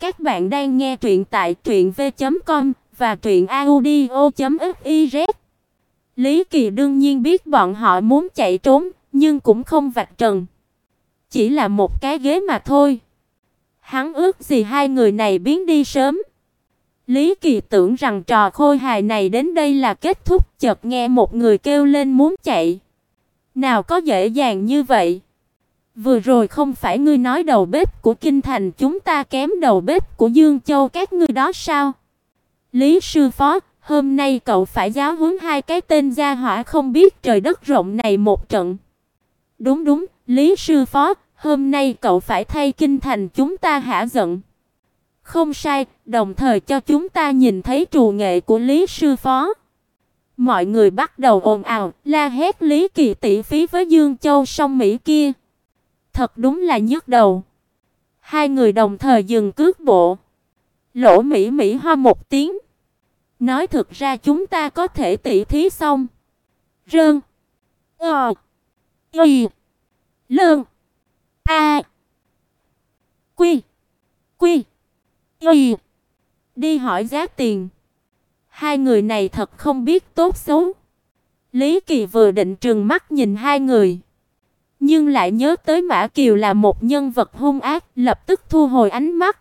Các bạn đang nghe truyện tại truyệnv.com và truyệnaudio.fiz. Lý Kỳ đương nhiên biết bọn họ muốn chạy trốn, nhưng cũng không vạch trần. Chỉ là một cái ghế mà thôi. Hắn ước gì hai người này biến đi sớm. Lý Kỳ tưởng rằng trò khôi hài này đến đây là kết thúc, chợt nghe một người kêu lên muốn chạy. Nào có dễ dàng như vậy. Vừa rồi không phải ngươi nói đầu bếp của kinh thành chúng ta kém đầu bếp của Dương Châu các ngươi đó sao? Lý sư phó, hôm nay cậu phải giáo huấn hai cái tên gia hỏa không biết trời đất rộng này một trận. Đúng đúng, Lý sư phó, hôm nay cậu phải thay kinh thành chúng ta hả giận. Không sai, đồng thời cho chúng ta nhìn thấy trù nghệ của Lý sư phó. Mọi người bắt đầu ồn ào, la hét Lý Kỳ tỷ phí với Dương Châu song Mỹ kia. Thật đúng là nhức đầu. Hai người đồng thời dừng cước bộ. Lỗ Mỹ Mỹ ho một tiếng. Nói thực ra chúng ta có thể tỉ thí xong. Rơn. Ờ. Y. Lơn. A. Quy. Quy. Y. Đi hỏi giá tiền. Hai người này thật không biết tốt xấu. Lý Kỳ vừa định trừng mắt nhìn hai người, nhưng lại nhớ tới Mã Kiều là một nhân vật hung ác, lập tức thu hồi ánh mắt.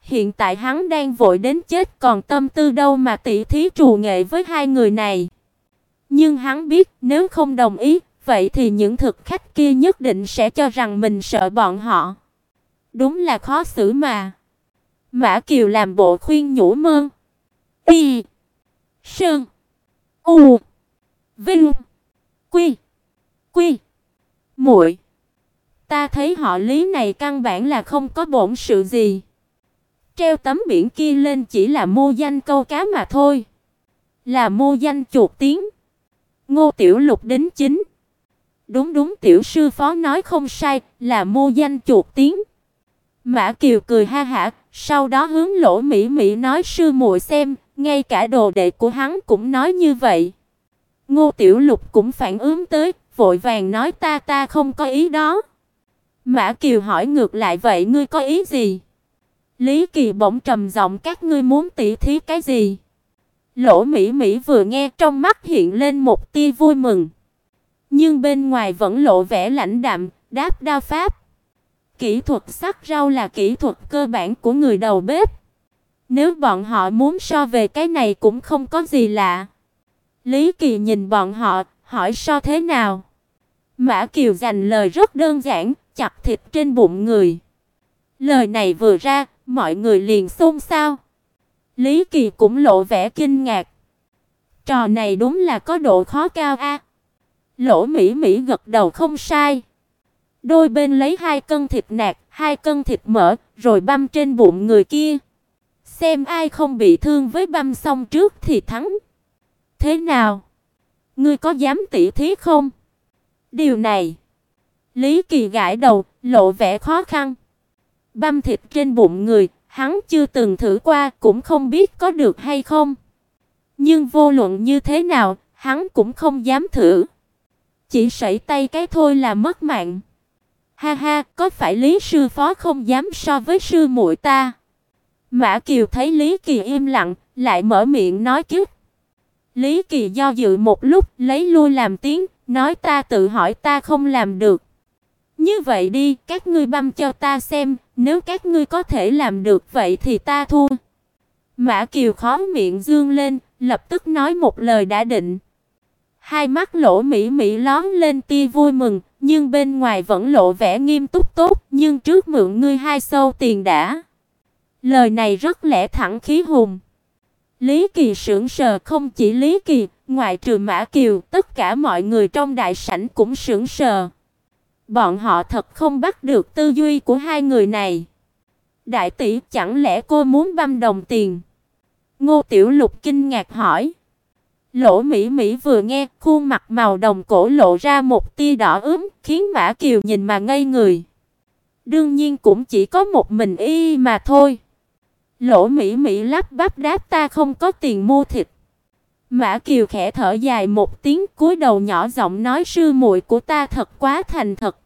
Hiện tại hắn đang vội đến chết còn tâm tư đâu mà tỉ thí trù nghệ với hai người này. Nhưng hắn biết nếu không đồng ý, vậy thì những thực khách kia nhất định sẽ cho rằng mình sợ bọn họ. Đúng là khó xử mà. Mã Kiều làm bộ khuyên nhủ mơn. Y. Sơn. U. Vinh. Quy. Quy. Muội. Ta thấy họ Lý này căn bản là không có bổn sự gì. Treo tấm biển kia lên chỉ là mô danh câu cá mà thôi. Là mô danh chuột tiếng. Ngô Tiểu Lục đến chính. Đúng đúng tiểu sư phó nói không sai, là mô danh chuột tiếng. Mã Kiều cười ha hả, sau đó hướng Lỗ Mỹ Mỹ nói sư muội xem, ngay cả đồ đệ của hắn cũng nói như vậy. Ngô Tiểu Lục cũng phản ứng tới, vội vàng nói ta ta không có ý đó. Mã Kiều hỏi ngược lại vậy ngươi có ý gì? Lý Kỳ bỗng trầm giọng các ngươi muốn tỉ thí cái gì? Lỗ Mỹ Mỹ vừa nghe trong mắt hiện lên một tia vui mừng, nhưng bên ngoài vẫn lộ vẻ lãnh đạm, đáp đao pháp. Kỹ thuật sắc rau là kỹ thuật cơ bản của người đầu bếp. Nếu bọn họ muốn so về cái này cũng không có gì lạ. Lý Kỳ nhìn bọn họ, hỏi sao thế nào? Mã Kiều dành lời rất đơn giản, chặt thịt trên bụng người. Lời này vừa ra, mọi người liền xôn xao. Lý Kỳ cũng lộ vẻ kinh ngạc. Trò này đúng là có độ khó cao a. Lỗ Mỹ Mỹ gật đầu không sai. Đôi bên lấy hai cân thịt nạc, hai cân thịt mỡ, rồi băm trên bụng người kia. Xem ai không bị thương với băm xong trước thì thắng. Thế nào? Ngươi có dám tỉ thí không? Điều này. Lý Kỳ gãi đầu, lộ vẻ khó khăn. Băm thịt trên bụng người, hắn chưa từng thử qua, cũng không biết có được hay không. Nhưng vô luận như thế nào, hắn cũng không dám thử. Chỉ sẩy tay cái thôi là mất mạng. Ha ha, có phải Lý sư phó không dám so với sư muội ta? Mã Kiều thấy Lý Kỳ im lặng, lại mở miệng nói tiếp. Lý Kỳ do dự một lúc, lấy lui làm tiếng, nói ta tự hỏi ta không làm được. Như vậy đi, các ngươi băm cho ta xem, nếu các ngươi có thể làm được vậy thì ta thua. Mã Kiều khó miệng dương lên, lập tức nói một lời đã định. Hai mắt lỗ mỹ mỹ lón lên tia vui mừng, nhưng bên ngoài vẫn lộ vẻ nghiêm túc tốt, nhưng trước mượn ngươi hai sâu tiền đã. Lời này rất lẽ thẳng khí hùng. Lý Kỳ sững sờ, không chỉ Lý Kỳ, ngoại trừ Mã Kiều, tất cả mọi người trong đại sảnh cũng sững sờ. Bọn họ thật không bắt được tư duy của hai người này. Đại tỷ, chẳng lẽ cô muốn băm đồng tiền? Ngô Tiểu Lục kinh ngạc hỏi. Lỗ Mỹ Mỹ vừa nghe, khuôn mặt màu đồng cổ lộ ra một tia đỏ ửng, khiến Mã Kiều nhìn mà ngây người. Đương nhiên cũng chỉ có một mình y mà thôi. Lỗ Mỹ Mỹ lắp bắp đáp ta không có tiền mua thịt. Mã Kiều khẽ thở dài một tiếng, cúi đầu nhỏ giọng nói sư muội của ta thật quá thành thật.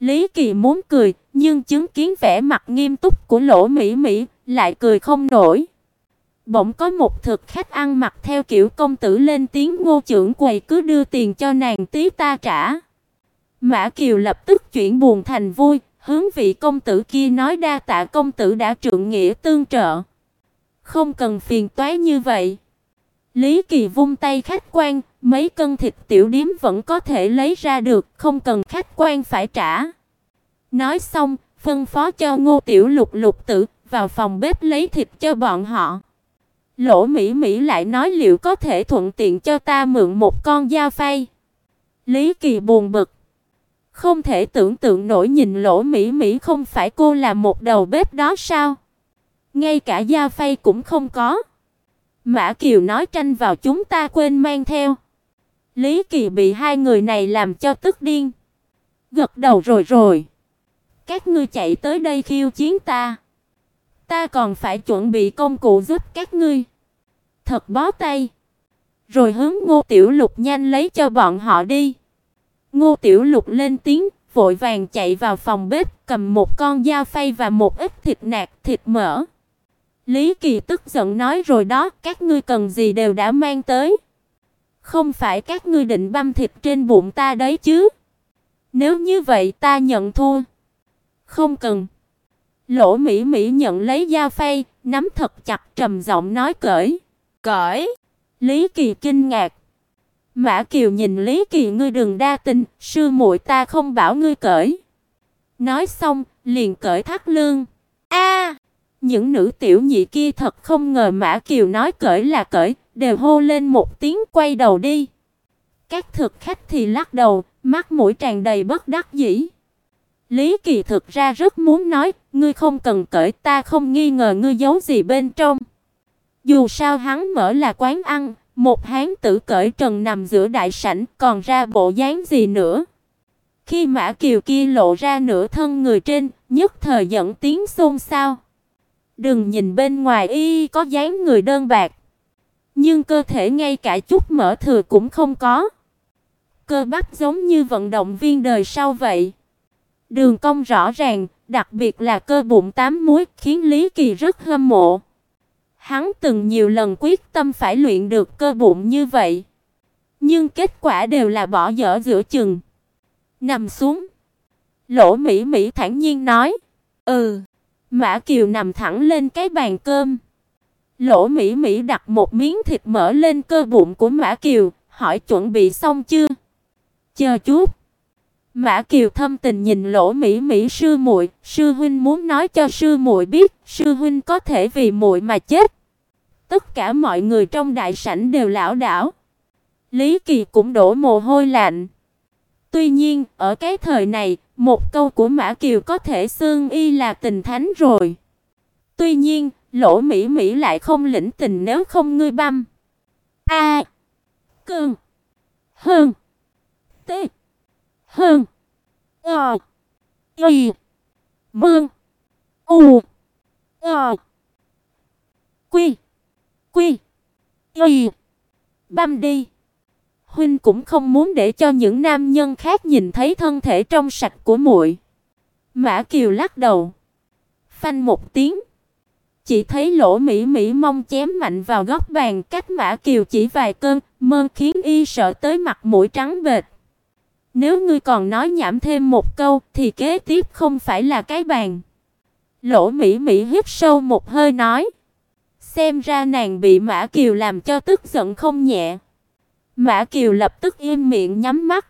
Lý Kỳ muốn cười, nhưng chứng kiến vẻ mặt nghiêm túc của Lỗ Mỹ Mỹ, lại cười không nổi. Bỗng có một thực khách ăn mặc theo kiểu công tử lên tiếng Ngô trưởng quầy cứ đưa tiền cho nàng tí ta trả. Mã Kiều lập tức chuyển buồn thành vui, hướng vị công tử kia nói đa tạ công tử đã trượng nghĩa tương trợ. Không cần phiền toái như vậy. Lý Kỳ vung tay khách quan, mấy cân thịt tiểu điếm vẫn có thể lấy ra được, không cần khách quan phải trả. Nói xong, phân phó cho Ngô Tiểu Lục Lục tử vào phòng bếp lấy thịt cho bọn họ. Lỗ Mỹ Mỹ lại nói liệu có thể thuận tiện cho ta mượn một con dao phay. Lý Kỳ buồn bực. Không thể tưởng tượng nổi nhìn Lỗ Mỹ Mỹ không phải cô là một đầu bếp đó sao? Ngay cả da phay cũng không có. Mã Kiều nói tranh vào chúng ta quên mang theo. Lý Kỳ bị hai người này làm cho tức điên. Gật đầu rồi rồi. Các ngươi chạy tới đây khiêu chiến ta. Ta còn phải chuẩn bị công cụ giúp các ngươi. Thật bó tay. Rồi hướng Ngô Tiểu Lục nhanh lấy cho bọn họ đi. Ngô Tiểu Lục lên tiếng, vội vàng chạy vào phòng bếp, cầm một con dao phay và một ít thịt nạc, thịt mỡ. Lý Kỳ tức giận nói rồi đó, các ngươi cần gì đều đã mang tới. Không phải các ngươi định băm thịt trên bụng ta đấy chứ? Nếu như vậy ta nhận thua. Không cần. Lỗ Mỹ Mỹ nhận lấy dao phay, nắm thật chặt trầm giọng nói cởi. Cởi? Lý Kỳ kinh ngạc. Mã Kiều nhìn Lý Kỳ ngươi đừng đa tình, sư muội ta không bảo ngươi cởi. Nói xong, liền cởi thắt lưng. A! những nữ tiểu nhị kia thật không ngờ Mã Kiều nói cởi là cởi, đều hô lên một tiếng quay đầu đi. Các thực khách thì lắc đầu, mắt mũi tràn đầy bất đắc dĩ. Lý Kỳ thực ra rất muốn nói, ngươi không cần cởi, ta không nghi ngờ ngươi giấu gì bên trong. Dù sao hắn mở là quán ăn, một hán tử cởi trần nằm giữa đại sảnh, còn ra bộ dáng gì nữa. Khi Mã Kiều kia lộ ra nửa thân người trên, nhất thời dẫn tiếng xôn xao. Đừng nhìn bên ngoài y có dáng người đơn bạc, nhưng cơ thể ngay cả chút mỡ thừa cũng không có. Cơ bắp giống như vận động viên đời sau vậy. Đường cong rõ ràng, đặc biệt là cơ bụng tám múi, khiến Lý Kỳ rất hâm mộ. Hắn từng nhiều lần quyết tâm phải luyện được cơ bụng như vậy, nhưng kết quả đều là bỏ dở giữa chừng. Nằm xuống. Lỗ Mỹ Mỹ thản nhiên nói, "Ừ." Mã Kiều nằm thẳng lên cái bàn cơm. Lỗ Mỹ Mỹ đặt một miếng thịt mỡ lên cơ bụng của Mã Kiều, hỏi chuẩn bị xong chưa? Chờ chút. Mã Kiều thâm tình nhìn Lỗ Mỹ Mỹ sư muội, sư huynh muốn nói cho sư muội biết, sư huynh có thể vì muội mà chết. Tất cả mọi người trong đại sảnh đều lão đảo. Lý Kỳ cũng đổ mồ hôi lạnh. Tuy nhiên, ở cái thời này, một câu của Mã Kiều có thể xương y là tình thánh rồi. Tuy nhiên, Lỗ Mỹ Mỹ lại không lĩnh tình nếu không ngươi băm. A. Cơn. Hơn. T. Hơn. Ờ. Y. Mương. U. Ờ. Quy. Quy. Y. Băm đi huynh cũng không muốn để cho những nam nhân khác nhìn thấy thân thể trong sạch của muội." Mã Kiều lắc đầu. Phanh một tiếng, chỉ thấy Lỗ Mỹ Mỹ mong chém mạnh vào góc bàn, cách Mã Kiều chỉ vài cơn, mơn khiến y sợ tới mặt mũi trắng bệch. Nếu ngươi còn nói nhảm thêm một câu thì kế tiếp không phải là cái bàn. Lỗ Mỹ Mỹ hít sâu một hơi nói, xem ra nàng bị Mã Kiều làm cho tức giận không nhẹ. Mã Kiều lập tức im miệng nhắm mắt.